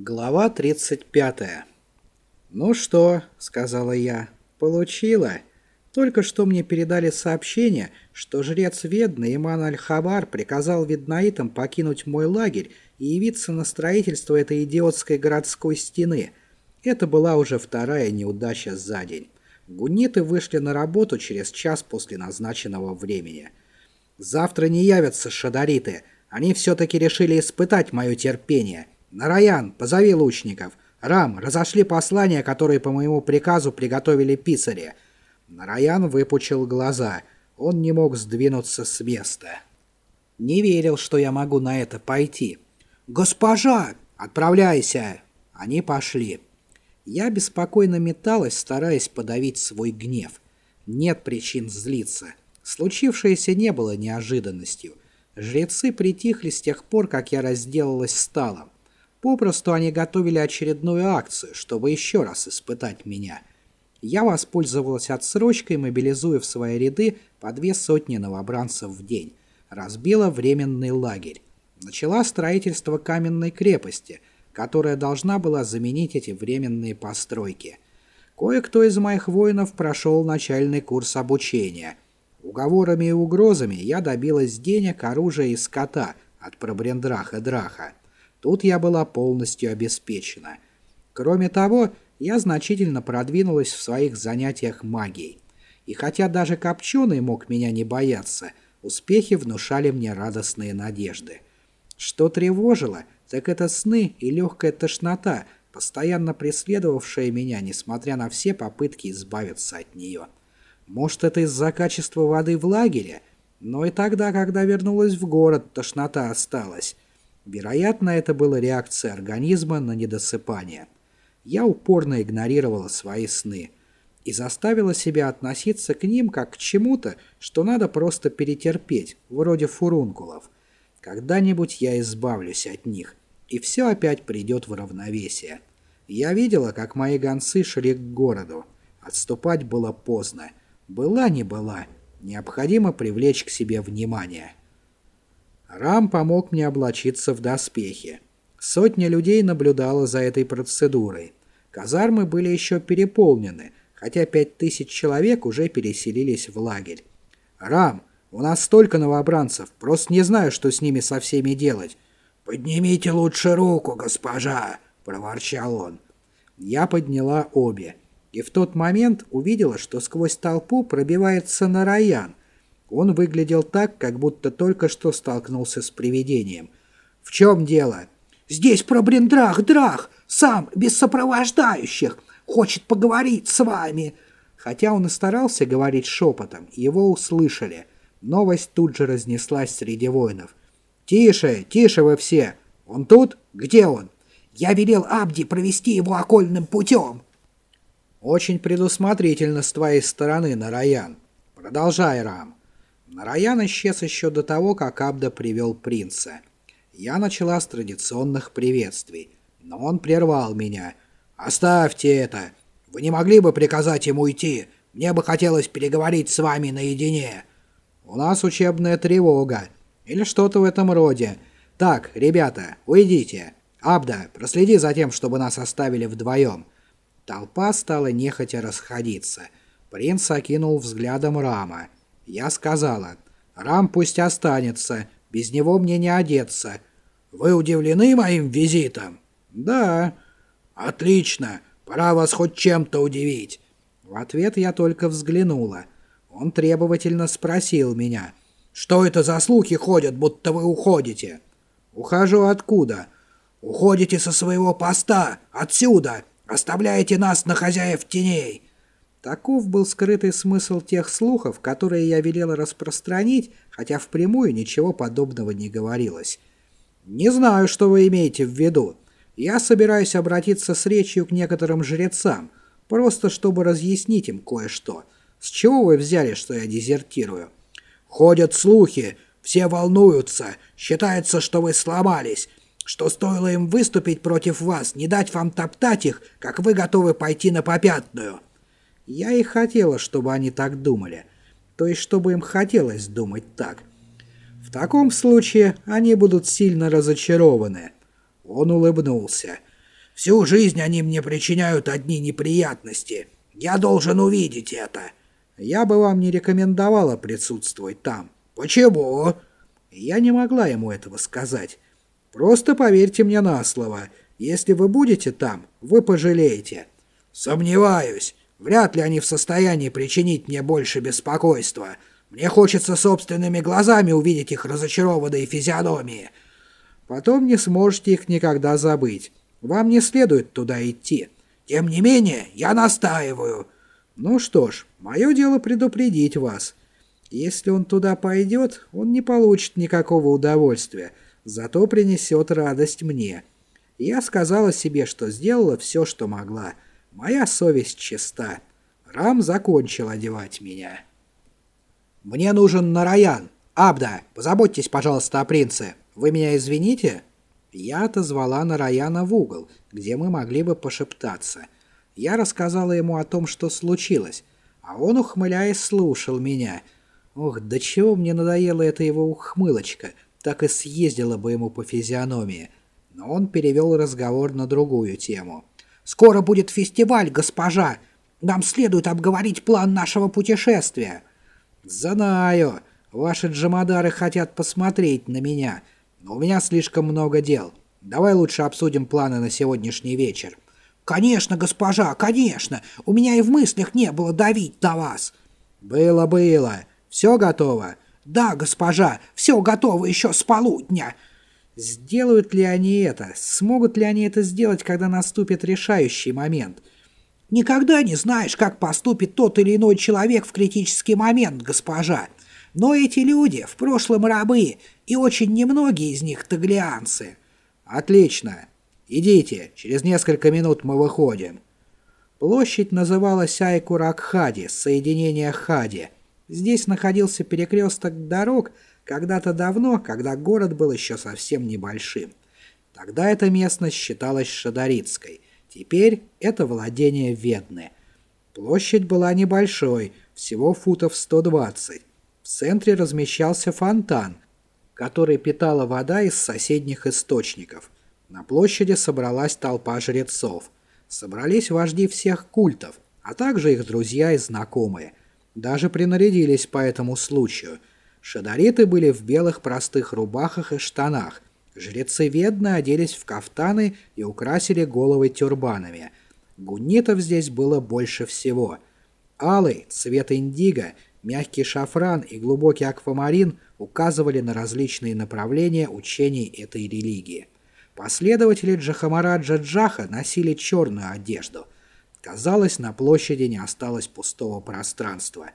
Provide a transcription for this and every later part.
Глава 35. «Ну что?» — сказала я. «Получила. Только что мне передали сообщение, что жрец Ведны Иман Аль-Хабар приказал веднаитам покинуть мой лагерь и явиться на строительство этой идиотской городской стены. Это была уже вторая неудача за день. Гунниты вышли на работу через час после назначенного времени. Завтра не явятся шадариты. Они все-таки решили испытать мое терпение». «Нараян, позови лучников! Рам, разошли послания, которые по моему приказу приготовили писари!» Нараян выпучил глаза. Он не мог сдвинуться с места. Не верил, что я могу на это пойти. «Госпожа! Отправляйся!» Они пошли. Я беспокойно металась, стараясь подавить свой гнев. Нет причин злиться. Случившееся не было неожиданностью. Жрецы притихли с тех пор, как я разделалась с Талом. Попросту они готовили очередную акцию, чтобы еще раз испытать меня. Я воспользовалась отсрочкой, мобилизуя в свои ряды по две сотни новобранцев в день. Разбила временный лагерь. Начала строительство каменной крепости, которая должна была заменить эти временные постройки. Кое-кто из моих воинов прошел начальный курс обучения. Уговорами и угрозами я добилась денег, оружия и скота от Пробрендраха Драха. Тут я была полностью обеспечена. Кроме того, я значительно продвинулась в своих занятиях магией. И хотя даже Копченый мог меня не бояться, успехи внушали мне радостные надежды. Что тревожило, так это сны и легкая тошнота, постоянно преследовавшая меня, несмотря на все попытки избавиться от нее. Может, это из-за качества воды в лагере? Но и тогда, когда вернулась в город, тошнота осталась. Вероятно, это была реакция организма на недосыпание. Я упорно игнорировала свои сны и заставила себя относиться к ним как к чему-то, что надо просто перетерпеть, вроде фурункулов. Когда-нибудь я избавлюсь от них, и все опять придет в равновесие. Я видела, как мои гонцы шли к городу. Отступать было поздно. Была не была. Необходимо привлечь к себе внимание. Рам помог мне облачиться в доспехи. Сотня людей наблюдала за этой процедурой. Казармы были еще переполнены, хотя пять тысяч человек уже переселились в лагерь. «Рам, у нас столько новобранцев, просто не знаю, что с ними со всеми делать». «Поднимите лучше руку, госпожа!» – проворчал он. Я подняла обе, и в тот момент увидела, что сквозь толпу пробивается Нараян, он выглядел так, как будто только что столкнулся с привидением. «В чем дело?» «Здесь пробрендрах, драх, сам, без сопровождающих, хочет поговорить с вами». Хотя он и старался говорить шепотом, его услышали. Новость тут же разнеслась среди воинов. «Тише, тише вы все! Он тут? Где он?» «Я велел Абди провести его окольным путем!» «Очень предусмотрительно с твоей стороны, Нараян. Продолжай, Рам». Нараян исчез еще до того, как Абда привел принца. Я начала с традиционных приветствий, но он прервал меня. «Оставьте это! Вы не могли бы приказать ему уйти? Мне бы хотелось переговорить с вами наедине!» «У нас учебная тревога. Или что-то в этом роде. Так, ребята, уйдите. Абда, проследи за тем, чтобы нас оставили вдвоем». Толпа стала нехотя расходиться. Принц окинул взглядом Рама. Я сказала, «Рам пусть останется, без него мне не одеться». «Вы удивлены моим визитом?» «Да». «Отлично, пора вас хоть чем-то удивить». В ответ я только взглянула. Он требовательно спросил меня, «Что это за слухи ходят, будто вы уходите?» «Ухожу откуда?» «Уходите со своего поста, отсюда, оставляете нас на хозяев теней». Таков был скрытый смысл тех слухов, которые я велела распространить, хотя впрямую ничего подобного не говорилось. «Не знаю, что вы имеете в виду. Я собираюсь обратиться с речью к некоторым жрецам, просто чтобы разъяснить им кое-что. С чего вы взяли, что я дезертирую?» «Ходят слухи, все волнуются, считается, что вы сломались, что стоило им выступить против вас, не дать вам топтать их, как вы готовы пойти на попятную». Я и хотела, чтобы они так думали. То есть, чтобы им хотелось думать так. В таком случае они будут сильно разочарованы. Он улыбнулся. Всю жизнь они мне причиняют одни неприятности. Я должен увидеть это. Я бы вам не рекомендовала присутствовать там. Почему? Я не могла ему этого сказать. Просто поверьте мне на слово. Если вы будете там, вы пожалеете. Сомневаюсь. Вряд ли они в состоянии причинить мне больше беспокойства. Мне хочется собственными глазами увидеть их разочарованные физиономии. Потом не сможете их никогда забыть. Вам не следует туда идти. Тем не менее, я настаиваю. Ну что ж, мое дело предупредить вас. Если он туда пойдет, он не получит никакого удовольствия, зато принесет радость мне. Я сказала себе, что сделала все, что могла. Моя совесть чиста. Рам закончил одевать меня. «Мне нужен Нараян. Абда, позаботьтесь, пожалуйста, о принце. Вы меня извините?» Я отозвала Нараяна в угол, где мы могли бы пошептаться. Я рассказала ему о том, что случилось, а он, ухмыляясь, слушал меня. Ох, до чего мне надоела эта его ухмылочка, так и съездила бы ему по физиономии. Но он перевел разговор на другую тему. «Скоро будет фестиваль, госпожа! Нам следует обговорить план нашего путешествия!» «Знаю. Ваши джамадары хотят посмотреть на меня, но у меня слишком много дел. Давай лучше обсудим планы на сегодняшний вечер». «Конечно, госпожа, конечно! У меня и в мыслях не было давить на вас!» «Было-было. Все готово?» «Да, госпожа, все готово еще с полудня!» Сделают ли они это? Смогут ли они это сделать, когда наступит решающий момент? Никогда не знаешь, как поступит тот или иной человек в критический момент, госпожа. Но эти люди в прошлом рабы, и очень немногие из них таглианцы. Отлично. Идите, через несколько минут мы выходим. Площадь называлась Айкуракхади, соединение Хади. Здесь находился перекресток дорог когда-то давно, когда город был еще совсем небольшим. Тогда эта местность считалась Шадарицкой – Теперь это владение Ведны. Площадь была небольшой, всего футов 120. В центре размещался фонтан, который питала вода из соседних источников. На площади собралась толпа жрецов. Собрались вожди всех культов, а также их друзья и знакомые. Даже принарядились по этому случаю. Шадариты были в белых простых рубахах и штанах, Жрецы Ведны оделись в кафтаны и украсили головы тюрбанами. Гуннитов здесь было больше всего. Алый, цвет индиго, мягкий шафран и глубокий аквамарин указывали на различные направления учений этой религии. Последователи Джахамараджа Джаха носили черную одежду. Казалось, на площади не осталось пустого пространства.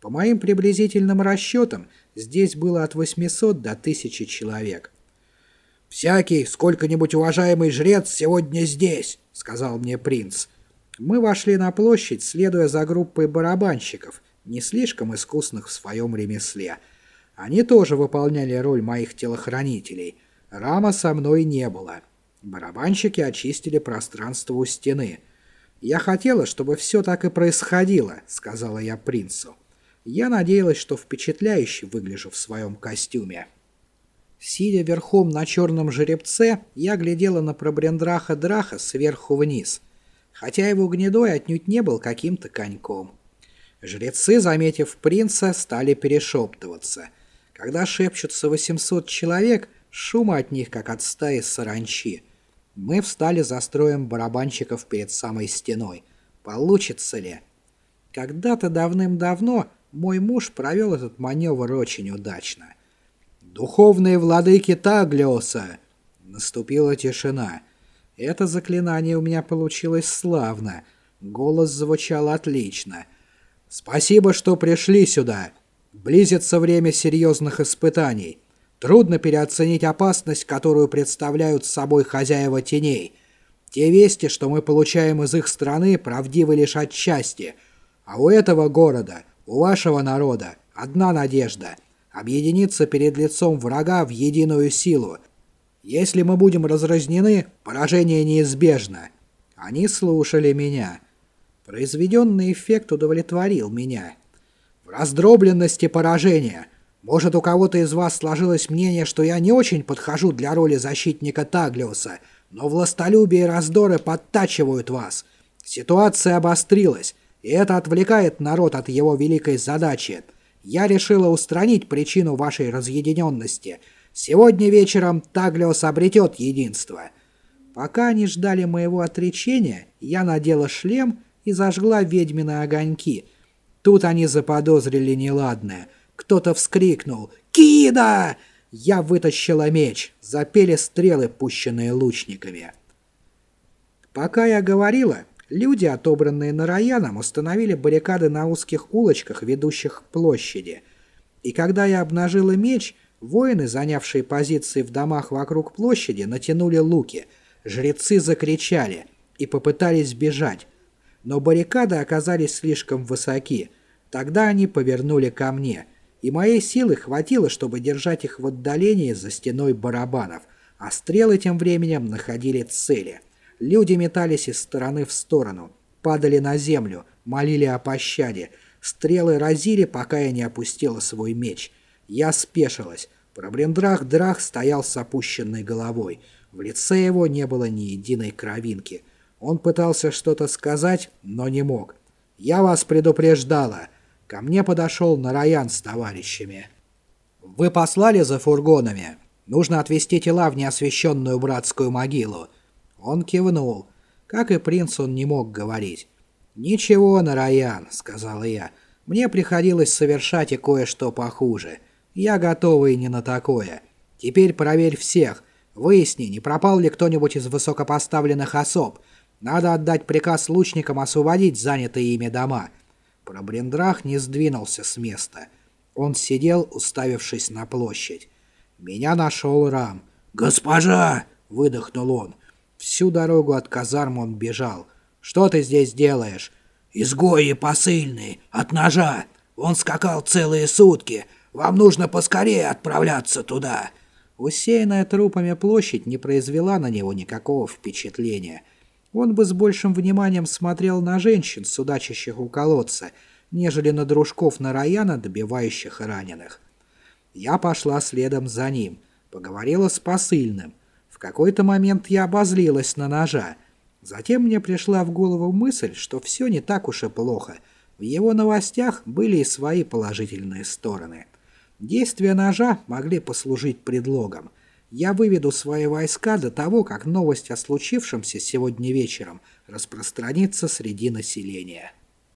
По моим приблизительным расчетам, здесь было от 800 до 1000 человек – «Всякий сколько-нибудь уважаемый жрец сегодня здесь», — сказал мне принц. Мы вошли на площадь, следуя за группой барабанщиков, не слишком искусных в своем ремесле. Они тоже выполняли роль моих телохранителей. Рама со мной не было. Барабанщики очистили пространство у стены. «Я хотела, чтобы все так и происходило», — сказала я принцу. Я надеялась, что впечатляюще выгляжу в своем костюме. Сидя верхом на черном жеребце, я глядела на пробрендраха Драха сверху вниз, хотя его гнедой отнюдь не был каким-то коньком. Жрецы, заметив принца, стали перешептываться. Когда шепчутся 800 человек, шума от них, как от стаи саранчи. Мы встали за строем барабанщиков перед самой стеной. Получится ли? Когда-то давным-давно мой муж провел этот маневр очень удачно. «Духовные владыки Таглиоса!» Наступила тишина. Это заклинание у меня получилось славно. Голос звучал отлично. «Спасибо, что пришли сюда. Близится время серьезных испытаний. Трудно переоценить опасность, которую представляют собой хозяева теней. Те вести, что мы получаем из их страны, правдивы лишь отчасти. А у этого города, у вашего народа, одна надежда — объединиться перед лицом врага в единую силу. Если мы будем разразнены, поражение неизбежно. Они слушали меня. Произведенный эффект удовлетворил меня. В раздробленности поражения. Может, у кого-то из вас сложилось мнение, что я не очень подхожу для роли защитника Таглиуса, но властолюбие и раздоры подтачивают вас. Ситуация обострилась, и это отвлекает народ от его великой задачи. Я решила устранить причину вашей разъединенности. Сегодня вечером Таглиос обретет единство». Пока они ждали моего отречения, я надела шлем и зажгла ведьмины огоньки. Тут они заподозрили неладное. Кто-то вскрикнул «Кида!» Я вытащила меч, запели стрелы, пущенные лучниками. Пока я говорила, люди, отобранные Нараяном, установили баррикады на узких улочках, ведущих к площади. И когда я обнажила меч, воины, занявшие позиции в домах вокруг площади, натянули луки. Жрецы закричали и попытались бежать, но баррикады оказались слишком высоки. Тогда они повернули ко мне — и моей силы хватило, чтобы держать их в отдалении за стеной барабанов, а стрелы тем временем находили цели. Люди метались из стороны в сторону, падали на землю, молили о пощаде. Стрелы разили, пока я не опустила свой меч. Я спешилась. Пробрендрах-драх стоял с опущенной головой. В лице его не было ни единой кровинки. Он пытался что-то сказать, но не мог. «Я вас предупреждала!» Ко мне подошел Нараян с товарищами. «Вы послали за фургонами? Нужно отвезти тела в неосвященную братскую могилу». Он кивнул. Как и принц, он не мог говорить. «Ничего, Нараян», — сказала я. «Мне приходилось совершать и кое-что похуже. Я готова и не на такое. Теперь проверь всех. Выясни, не пропал ли кто-нибудь из высокопоставленных особ. Надо отдать приказ лучникам освободить занятые ими дома». Пробрендрах не сдвинулся с места. Он сидел, уставившись на площадь. Меня нашел Рам. «Госпожа!» — выдохнул он. Всю дорогу от казарм он бежал. «Что ты здесь делаешь?» «Изгои посыльные, от ножа. Он скакал целые сутки. Вам нужно поскорее отправляться туда». Усеянная трупами площадь не произвела на него никакого впечатления — он бы с большим вниманием смотрел на женщин, судачащих у колодца, нежели на дружков Нараяна, добивающих раненых. Я пошла следом за ним, поговорила с посыльным. Какой-то момент я обозлилась на ножа. Затем мне пришла в голову мысль, что все не так уж и плохо. В его новостях были и свои положительные стороны. Действия ножа могли послужить предлогом – я выведу свои войска до того, как новость о случившемся сегодня вечером распространится среди населения.